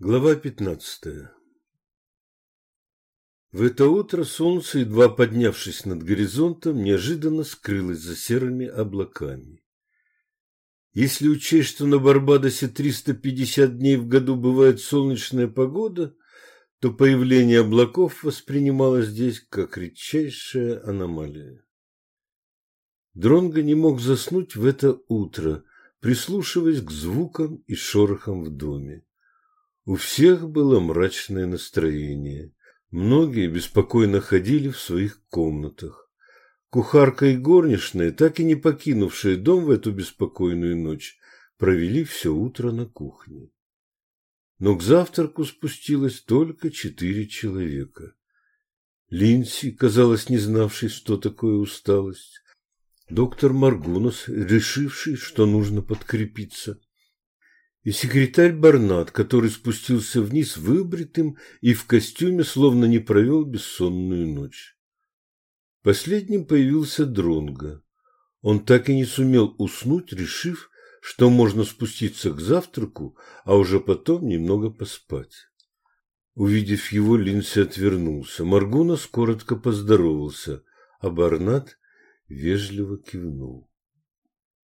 Глава 15 В это утро солнце, едва поднявшись над горизонтом, неожиданно скрылось за серыми облаками. Если учесть, что на Барбадосе 350 дней в году бывает солнечная погода, то появление облаков воспринималось здесь как редчайшая аномалия. Дронго не мог заснуть в это утро, прислушиваясь к звукам и шорохам в доме. У всех было мрачное настроение. Многие беспокойно ходили в своих комнатах. Кухарка и горничная, так и не покинувшие дом в эту беспокойную ночь, провели все утро на кухне. Но к завтраку спустилось только четыре человека. Линси, казалось, не знавший, что такое усталость. Доктор Маргунос, решивший, что нужно подкрепиться и секретарь Барнат, который спустился вниз выбритым и в костюме, словно не провел бессонную ночь. Последним появился Дронго. Он так и не сумел уснуть, решив, что можно спуститься к завтраку, а уже потом немного поспать. Увидев его, Линси отвернулся. Маргунас коротко поздоровался, а Барнат вежливо кивнул.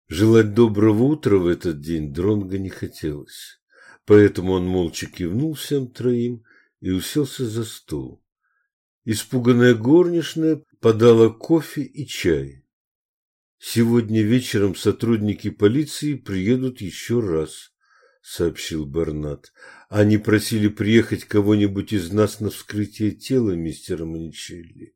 Желать доброго утра в этот день Дронго не хотелось, поэтому он молча кивнул всем троим и уселся за стол. Испуганная горничная подала кофе и чай. «Сегодня вечером сотрудники полиции приедут еще раз», — сообщил Барнат. «Они просили приехать кого-нибудь из нас на вскрытие тела мистера Маничелли.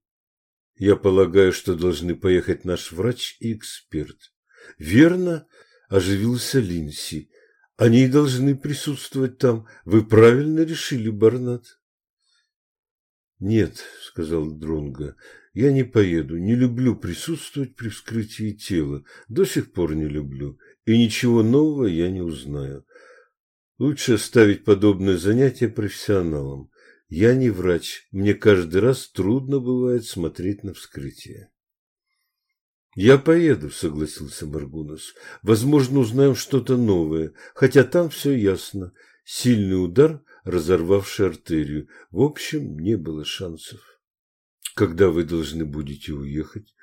Я полагаю, что должны поехать наш врач и эксперт. Верно, оживился Линси. Они должны присутствовать там. Вы правильно решили, Барнат. Нет, сказал Дронга. Я не поеду, не люблю присутствовать при вскрытии тела. До сих пор не люблю, и ничего нового я не узнаю. Лучше оставить подобное занятие профессионалам. Я не врач, мне каждый раз трудно бывает смотреть на вскрытие. «Я поеду», — согласился Маргунас. «Возможно, узнаем что-то новое, хотя там все ясно. Сильный удар, разорвавший артерию. В общем, не было шансов». «Когда вы должны будете уехать?»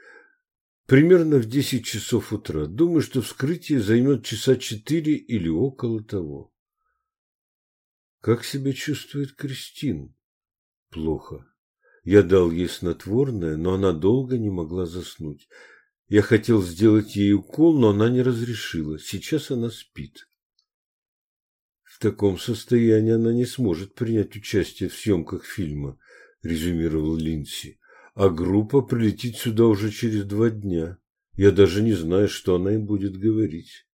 «Примерно в десять часов утра. Думаю, что вскрытие займет часа четыре или около того». «Как себя чувствует Кристин?» «Плохо. Я дал ей снотворное, но она долго не могла заснуть». Я хотел сделать ей укол, но она не разрешила. Сейчас она спит. В таком состоянии она не сможет принять участие в съемках фильма, резюмировал Линси. А группа прилетит сюда уже через два дня. Я даже не знаю, что она им будет говорить.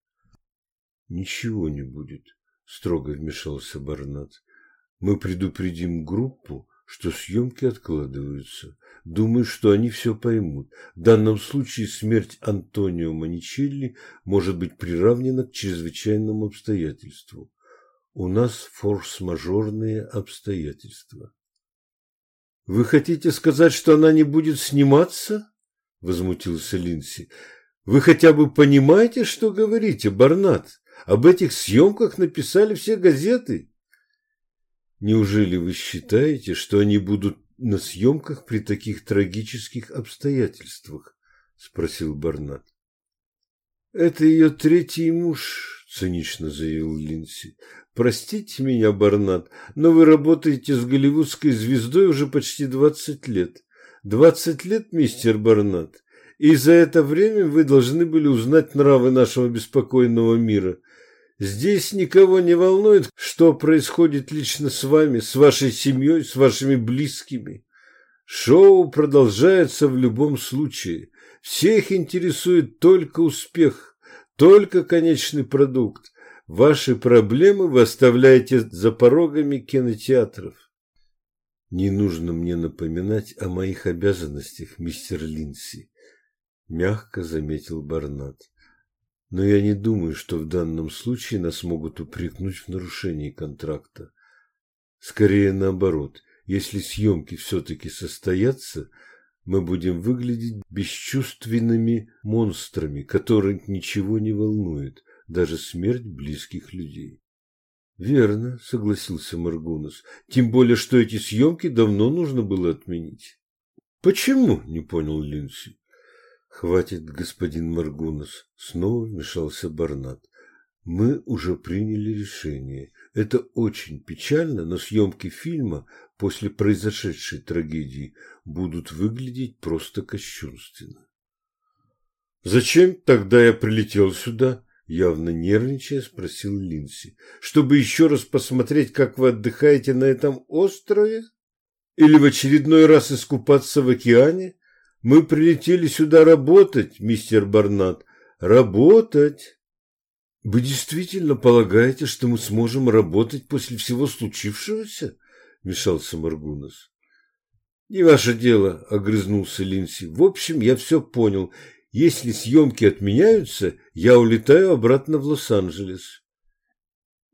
Ничего не будет, строго вмешался Барнат. Мы предупредим группу, что съемки откладываются. Думаю, что они все поймут. В данном случае смерть Антонио Маничелли может быть приравнена к чрезвычайному обстоятельству. У нас форс-мажорные обстоятельства. Вы хотите сказать, что она не будет сниматься? Возмутился Линси. Вы хотя бы понимаете, что говорите, Барнат? Об этих съемках написали все газеты. Неужели вы считаете, что они будут на съемках при таких трагических обстоятельствах? Спросил Барнат. Это ее третий муж, цинично заявил Линси. Простите меня, Барнат, но вы работаете с голливудской звездой уже почти двадцать лет. Двадцать лет, мистер Барнат. И за это время вы должны были узнать нравы нашего беспокойного мира – Здесь никого не волнует, что происходит лично с вами, с вашей семьей, с вашими близкими. Шоу продолжается в любом случае. Всех интересует только успех, только конечный продукт. Ваши проблемы вы оставляете за порогами кинотеатров. Не нужно мне напоминать о моих обязанностях, мистер Линси, мягко заметил Барнат. Но я не думаю, что в данном случае нас могут упрекнуть в нарушении контракта. Скорее наоборот, если съемки все-таки состоятся, мы будем выглядеть бесчувственными монстрами, которых ничего не волнует, даже смерть близких людей. Верно, согласился Маргунас. Тем более, что эти съемки давно нужно было отменить. Почему? Не понял Линси. Хватит, господин Маргунас, снова вмешался Барнат. Мы уже приняли решение. Это очень печально, но съемки фильма после произошедшей трагедии будут выглядеть просто кощунственно. Зачем тогда я прилетел сюда? Явно нервничая, спросил Линси. Чтобы еще раз посмотреть, как вы отдыхаете на этом острове? Или в очередной раз искупаться в океане? Мы прилетели сюда работать, мистер Барнат. Работать. Вы действительно полагаете, что мы сможем работать после всего случившегося? Вмешался Маргунас. Не ваше дело, огрызнулся Линси. В общем, я все понял. Если съемки отменяются, я улетаю обратно в Лос-Анджелес.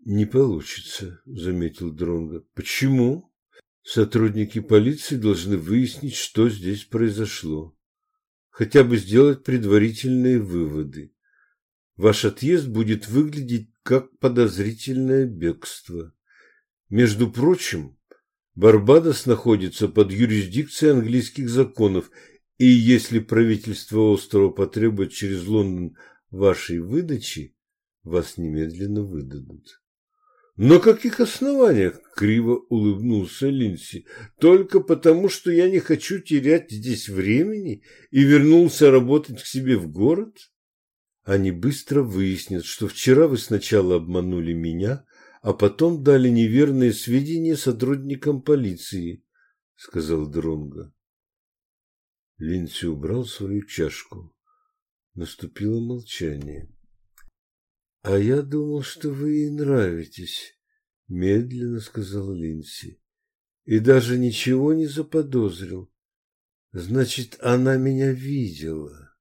Не получится, заметил Дронго. Почему? Сотрудники полиции должны выяснить, что здесь произошло. Хотя бы сделать предварительные выводы. Ваш отъезд будет выглядеть как подозрительное бегство. Между прочим, Барбадос находится под юрисдикцией английских законов и если правительство острова потребует через Лондон вашей выдачи, вас немедленно выдадут. На каких основаниях? Криво улыбнулся Линси. Только потому, что я не хочу терять здесь времени и вернулся работать к себе в город? Они быстро выяснят, что вчера вы сначала обманули меня, а потом дали неверные сведения сотрудникам полиции, сказал Дронго. Линси убрал свою чашку. Наступило молчание. «А я думал, что вы ей нравитесь», — медленно сказал Линси. «И даже ничего не заподозрил. Значит, она меня видела».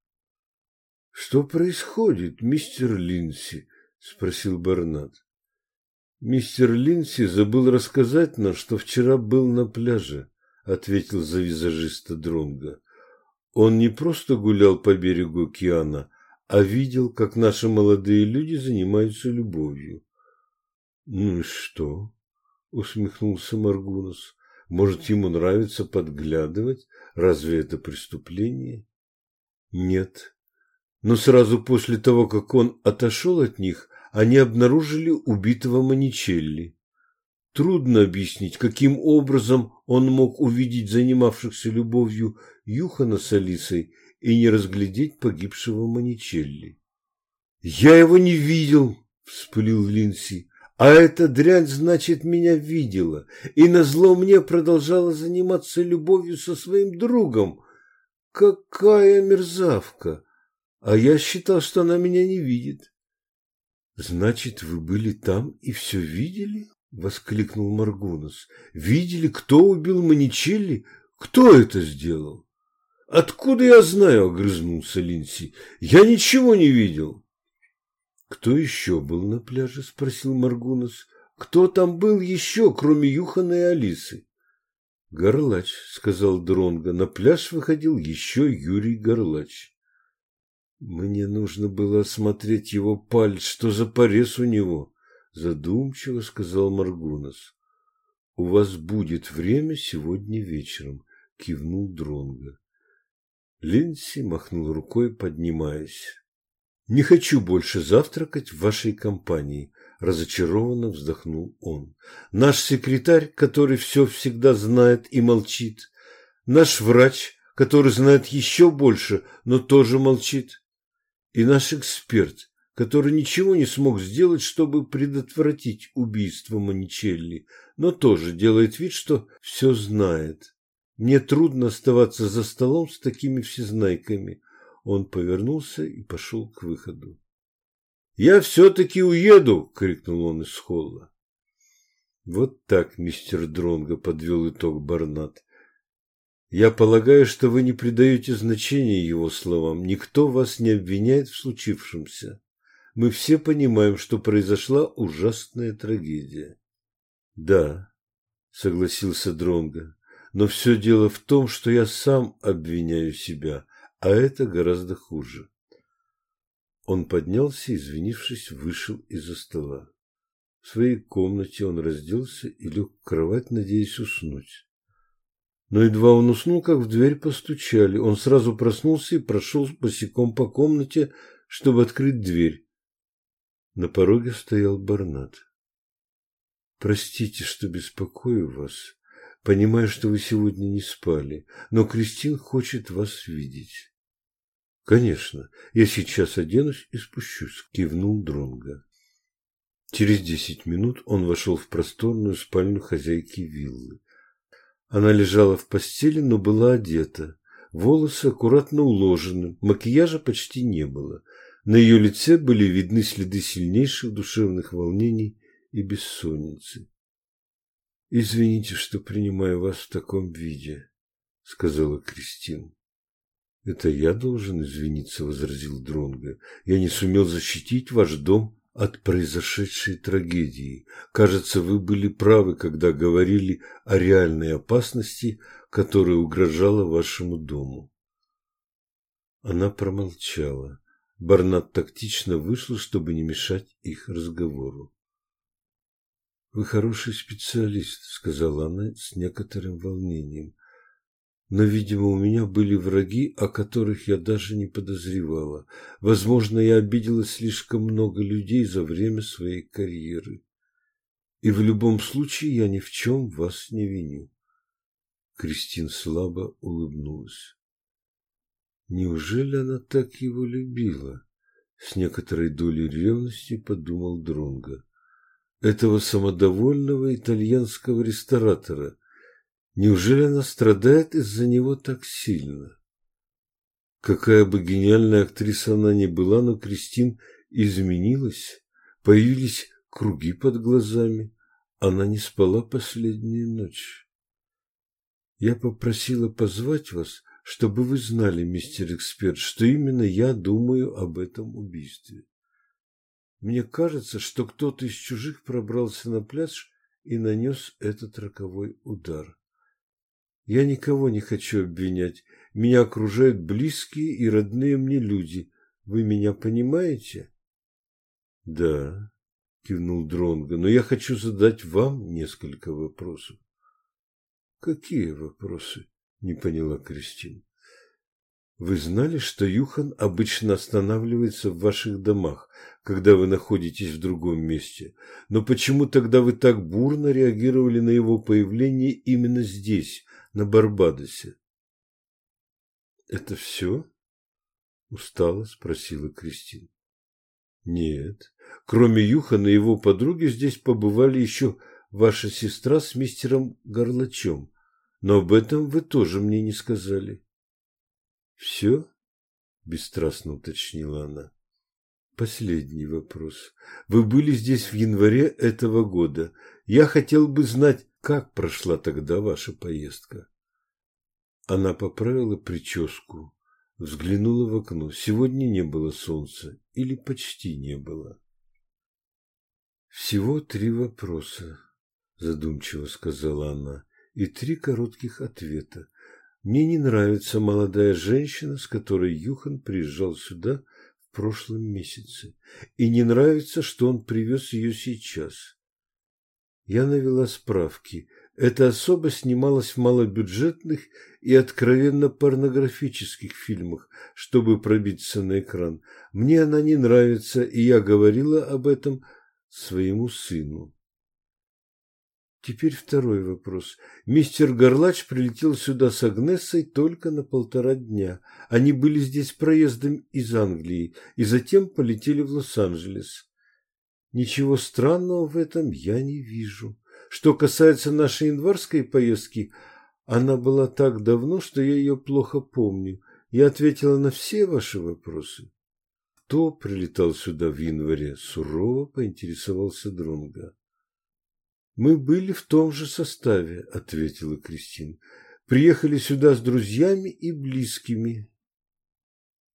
«Что происходит, мистер Линси?» — спросил Барнат. «Мистер Линси забыл рассказать нам, что вчера был на пляже», — ответил за визажиста Дронга. Он не просто гулял по берегу океана, а видел, как наши молодые люди занимаются любовью. «Ну и что?» — усмехнулся Маргунас. «Может, ему нравится подглядывать? Разве это преступление?» «Нет. Но сразу после того, как он отошел от них, они обнаружили убитого Маничелли. Трудно объяснить, каким образом он мог увидеть занимавшихся любовью Юхана с Алисой и не разглядеть погибшего Маничелли. «Я его не видел!» – вспылил Линси. «А эта дрянь, значит, меня видела, и назло мне продолжала заниматься любовью со своим другом. Какая мерзавка! А я считал, что она меня не видит». «Значит, вы были там и все видели?» — воскликнул Маргунас. «Видели, кто убил Маничелли? Кто это сделал?» «Откуда я знаю?» — огрызнулся Линси. «Я ничего не видел». «Кто еще был на пляже?» — спросил Маргунас. «Кто там был еще, кроме Юхана и Алисы?» «Горлач», — сказал Дронго. На пляж выходил еще Юрий Горлач. «Мне нужно было осмотреть его палец. Что за порез у него?» задумчиво сказал Маргунас. У вас будет время сегодня вечером, кивнул Дронга. Линси махнул рукой, поднимаясь. Не хочу больше завтракать в вашей компании, разочарованно вздохнул он. Наш секретарь, который все всегда знает и молчит, наш врач, который знает еще больше, но тоже молчит, и наш эксперт, который ничего не смог сделать, чтобы предотвратить убийство Маничелли, но тоже делает вид, что все знает. Мне трудно оставаться за столом с такими всезнайками. Он повернулся и пошел к выходу. «Я все-таки уеду!» — крикнул он из холла. Вот так мистер Дронго подвел итог Барнат. Я полагаю, что вы не придаете значения его словам. Никто вас не обвиняет в случившемся мы все понимаем, что произошла ужасная трагедия. Да, согласился Дронга, но все дело в том, что я сам обвиняю себя, а это гораздо хуже. Он поднялся, извинившись, вышел из-за стола. В своей комнате он разделся и лег в кровать, надеясь уснуть. Но едва он уснул, как в дверь постучали. Он сразу проснулся и прошел босиком по комнате, чтобы открыть дверь. На пороге стоял Барнат. «Простите, что беспокою вас. Понимаю, что вы сегодня не спали, но Кристин хочет вас видеть». «Конечно, я сейчас оденусь и спущусь», – кивнул Дронга. Через десять минут он вошел в просторную спальню хозяйки виллы. Она лежала в постели, но была одета. Волосы аккуратно уложены, макияжа почти не было. На ее лице были видны следы сильнейших душевных волнений и бессонницы. «Извините, что принимаю вас в таком виде», — сказала Кристин. «Это я должен извиниться», — возразил Дронго. «Я не сумел защитить ваш дом от произошедшей трагедии. Кажется, вы были правы, когда говорили о реальной опасности, которая угрожала вашему дому». Она промолчала. Барнат тактично вышел, чтобы не мешать их разговору. «Вы хороший специалист», — сказала она с некоторым волнением. Но, видимо, у меня были враги, о которых я даже не подозревала. Возможно, я обидела слишком много людей за время своей карьеры. И в любом случае я ни в чем вас не виню. Кристин слабо улыбнулась. Неужели она так его любила? С некоторой долей ревности подумал Дронга. Этого самодовольного итальянского ресторатора – Неужели она страдает из-за него так сильно? Какая бы гениальная актриса она ни была, но Кристин изменилась, появились круги под глазами. Она не спала последнюю ночь. Я попросила позвать вас, чтобы вы знали, мистер эксперт, что именно я думаю об этом убийстве. Мне кажется, что кто-то из чужих пробрался на пляж и нанес этот роковой удар. Я никого не хочу обвинять. Меня окружают близкие и родные мне люди. Вы меня понимаете? Да, кивнул Дронго, но я хочу задать вам несколько вопросов. Какие вопросы? Не поняла Кристина. Вы знали, что Юхан обычно останавливается в ваших домах, когда вы находитесь в другом месте? Но почему тогда вы так бурно реагировали на его появление именно здесь, на Барбадосе. «Это все?» – устало спросила Кристина. «Нет. Кроме Юхана и его подруги здесь побывали еще ваша сестра с мистером Горлачом, но об этом вы тоже мне не сказали». «Все?» – бесстрастно уточнила она. Последний вопрос. Вы были здесь в январе этого года. Я хотел бы знать, как прошла тогда ваша поездка? Она поправила прическу, взглянула в окно. Сегодня не было солнца или почти не было. Всего три вопроса, задумчиво сказала она, и три коротких ответа. Мне не нравится молодая женщина, с которой Юхан приезжал сюда в прошлом месяце, и не нравится, что он привез ее сейчас. Я навела справки. Эта особа снималась в малобюджетных и откровенно порнографических фильмах, чтобы пробиться на экран. Мне она не нравится, и я говорила об этом своему сыну. Теперь второй вопрос. Мистер Горлач прилетел сюда с Агнессой только на полтора дня. Они были здесь проездом из Англии и затем полетели в Лос-Анджелес. Ничего странного в этом я не вижу. Что касается нашей январской поездки, она была так давно, что я ее плохо помню. Я ответила на все ваши вопросы. Кто прилетал сюда в январе? Сурово поинтересовался Дронга. Мы были в том же составе, ответила Кристина. Приехали сюда с друзьями и близкими.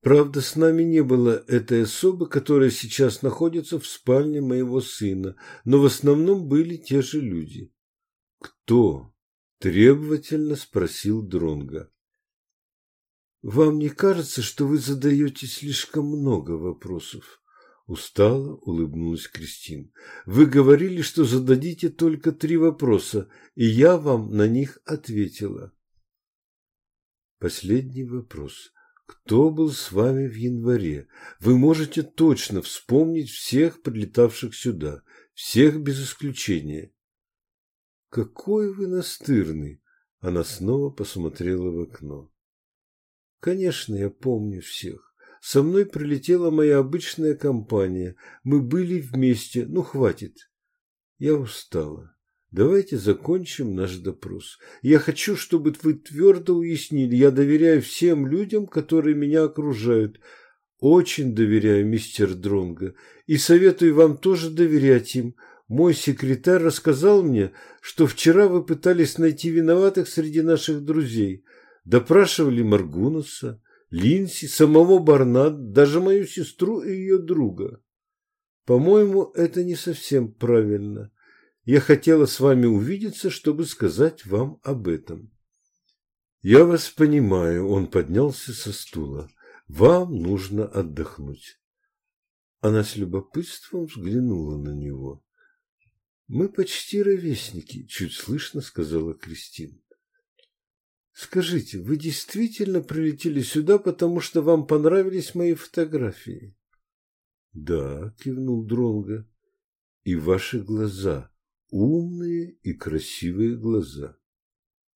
Правда, с нами не было этой особы, которая сейчас находится в спальне моего сына, но в основном были те же люди. Кто? требовательно спросил Дронга. Вам не кажется, что вы задаете слишком много вопросов? Устало улыбнулась Кристин. Вы говорили, что зададите только три вопроса, и я вам на них ответила. Последний вопрос. Кто был с вами в январе? Вы можете точно вспомнить всех прилетавших сюда, всех без исключения. Какой вы настырный! Она снова посмотрела в окно. Конечно, я помню всех. Со мной прилетела моя обычная компания. Мы были вместе. Ну, хватит. Я устала. Давайте закончим наш допрос. Я хочу, чтобы вы твердо уяснили. Я доверяю всем людям, которые меня окружают. Очень доверяю, мистер Дронго, и советую вам тоже доверять им. Мой секретарь рассказал мне, что вчера вы пытались найти виноватых среди наших друзей. Допрашивали Маргунаса, Линси, самого Барнат, даже мою сестру и ее друга. По-моему, это не совсем правильно. Я хотела с вами увидеться, чтобы сказать вам об этом. Я вас понимаю, он поднялся со стула. Вам нужно отдохнуть. Она с любопытством взглянула на него. Мы почти ровесники, чуть слышно сказала Кристина. Скажите, вы действительно прилетели сюда, потому что вам понравились мои фотографии? Да, кивнул Дронга. И ваши глаза, умные и красивые глаза.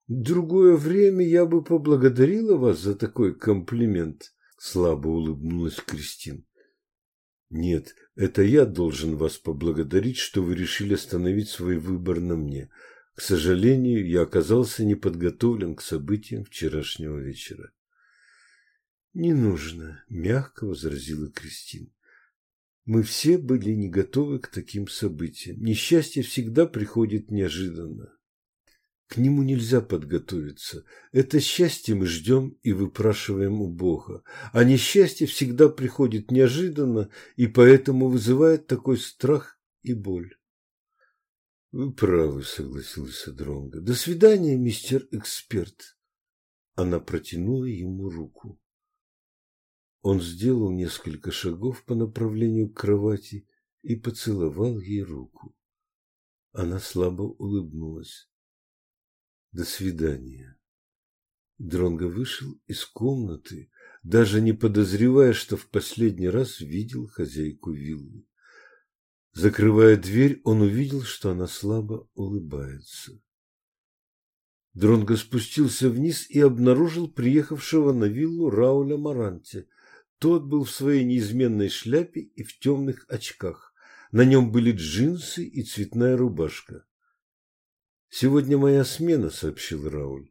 Другое время я бы поблагодарила вас за такой комплимент, слабо улыбнулась Кристин. Нет, это я должен вас поблагодарить, что вы решили остановить свой выбор на мне. К сожалению, я оказался не подготовлен к событиям вчерашнего вечера. Не нужно, мягко возразила Кристина. Мы все были не готовы к таким событиям. Несчастье всегда приходит неожиданно. К нему нельзя подготовиться. Это счастье мы ждем и выпрашиваем у Бога. А несчастье всегда приходит неожиданно и поэтому вызывает такой страх и боль. Вы правы, согласился Дронго. До свидания, мистер эксперт. Она протянула ему руку. Он сделал несколько шагов по направлению к кровати и поцеловал ей руку. Она слабо улыбнулась. До свидания. Дронго вышел из комнаты, даже не подозревая, что в последний раз видел хозяйку виллы. Закрывая дверь, он увидел, что она слабо улыбается. Дронго спустился вниз и обнаружил приехавшего на виллу Рауля Маранти. Тот был в своей неизменной шляпе и в темных очках. На нем были джинсы и цветная рубашка. «Сегодня моя смена», — сообщил Рауль.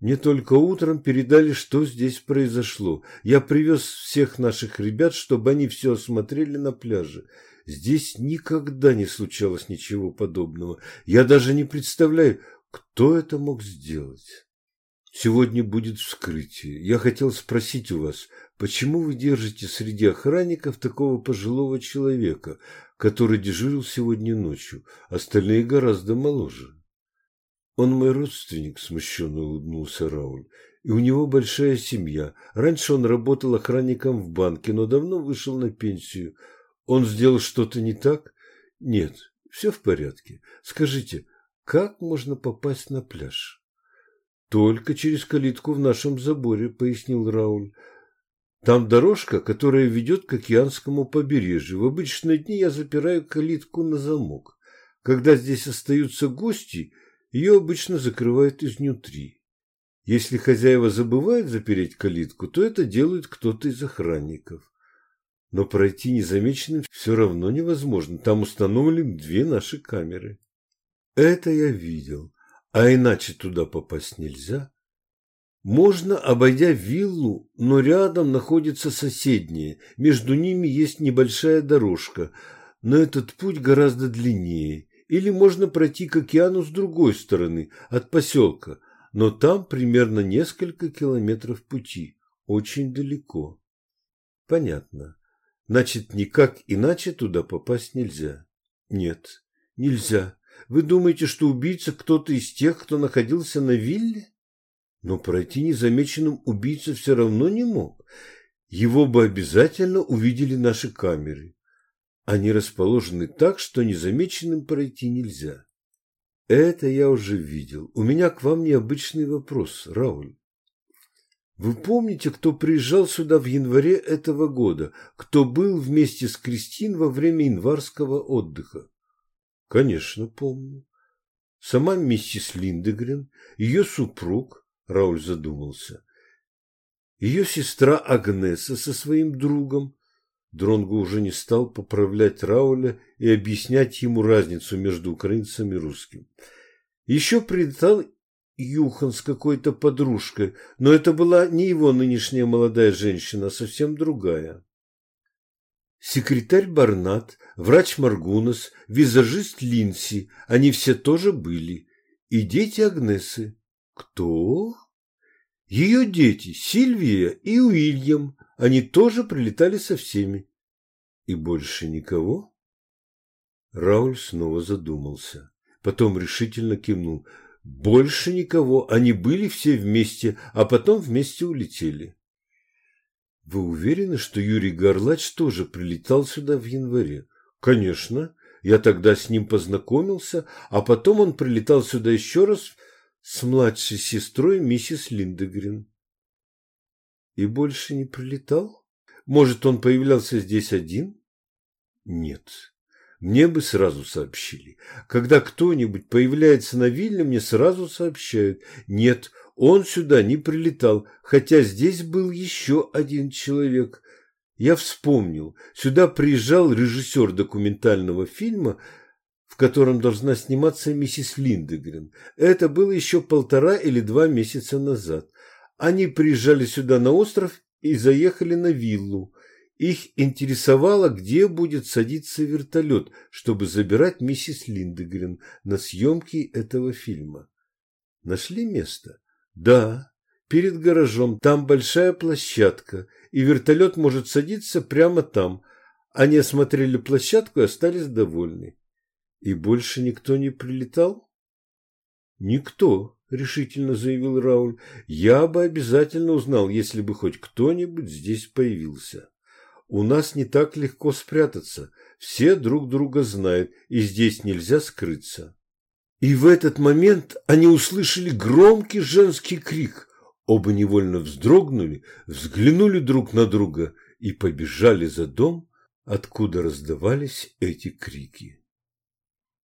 «Мне только утром передали, что здесь произошло. Я привез всех наших ребят, чтобы они все осмотрели на пляже. Здесь никогда не случалось ничего подобного. Я даже не представляю, кто это мог сделать. Сегодня будет вскрытие. Я хотел спросить у вас, почему вы держите среди охранников такого пожилого человека, который дежурил сегодня ночью? Остальные гораздо моложе. Он мой родственник, смущенно улыбнулся Рауль. И у него большая семья. Раньше он работал охранником в банке, но давно вышел на пенсию. Он сделал что-то не так? Нет, все в порядке. Скажите, как можно попасть на пляж? Только через калитку в нашем заборе, пояснил Рауль. Там дорожка, которая ведет к океанскому побережью. В обычные дни я запираю калитку на замок. Когда здесь остаются гости, ее обычно закрывают изнутри. Если хозяева забывают запереть калитку, то это делает кто-то из охранников но пройти незамеченным все равно невозможно. Там установлены две наши камеры. Это я видел, а иначе туда попасть нельзя. Можно, обойдя виллу, но рядом находится соседнее. Между ними есть небольшая дорожка, но этот путь гораздо длиннее. Или можно пройти к океану с другой стороны, от поселка, но там примерно несколько километров пути. Очень далеко. Понятно. Значит, никак иначе туда попасть нельзя. Нет, нельзя. Вы думаете, что убийца кто-то из тех, кто находился на вилле? Но пройти незамеченным убийца все равно не мог. Его бы обязательно увидели наши камеры. Они расположены так, что незамеченным пройти нельзя. Это я уже видел. У меня к вам необычный вопрос, Рауль. Вы помните, кто приезжал сюда в январе этого года, кто был вместе с Кристин во время январского отдыха? Конечно, помню. Сама миссис Линдегрен, ее супруг, Рауль задумался, ее сестра Агнеса со своим другом. Дронго уже не стал поправлять Рауля и объяснять ему разницу между украинцем и русским. Еще прилетал Юхан с какой-то подружкой, но это была не его нынешняя молодая женщина, а совсем другая. Секретарь Барнат, врач Маргунас, визажист Линси, они все тоже были. И дети Агнесы. Кто? Ее дети, Сильвия и Уильям, они тоже прилетали со всеми. И больше никого? Рауль снова задумался. Потом решительно кивнул. Больше никого. Они были все вместе, а потом вместе улетели. Вы уверены, что Юрий Горлач тоже прилетал сюда в январе? Конечно. Я тогда с ним познакомился, а потом он прилетал сюда еще раз с младшей сестрой миссис Линдегрен. И больше не прилетал? Может, он появлялся здесь один? Нет. Мне бы сразу сообщили. Когда кто-нибудь появляется на вилле, мне сразу сообщают. Нет, он сюда не прилетал, хотя здесь был еще один человек. Я вспомнил, сюда приезжал режиссер документального фильма, в котором должна сниматься миссис Линдегрен. Это было еще полтора или два месяца назад. Они приезжали сюда на остров и заехали на виллу. Их интересовало, где будет садиться вертолет, чтобы забирать миссис Линдегрен на съемки этого фильма. Нашли место? Да, перед гаражом. Там большая площадка, и вертолет может садиться прямо там. Они осмотрели площадку и остались довольны. И больше никто не прилетал? Никто, решительно заявил Рауль. Я бы обязательно узнал, если бы хоть кто-нибудь здесь появился. У нас не так легко спрятаться. Все друг друга знают, и здесь нельзя скрыться. И в этот момент они услышали громкий женский крик. Оба невольно вздрогнули, взглянули друг на друга и побежали за дом, откуда раздавались эти крики.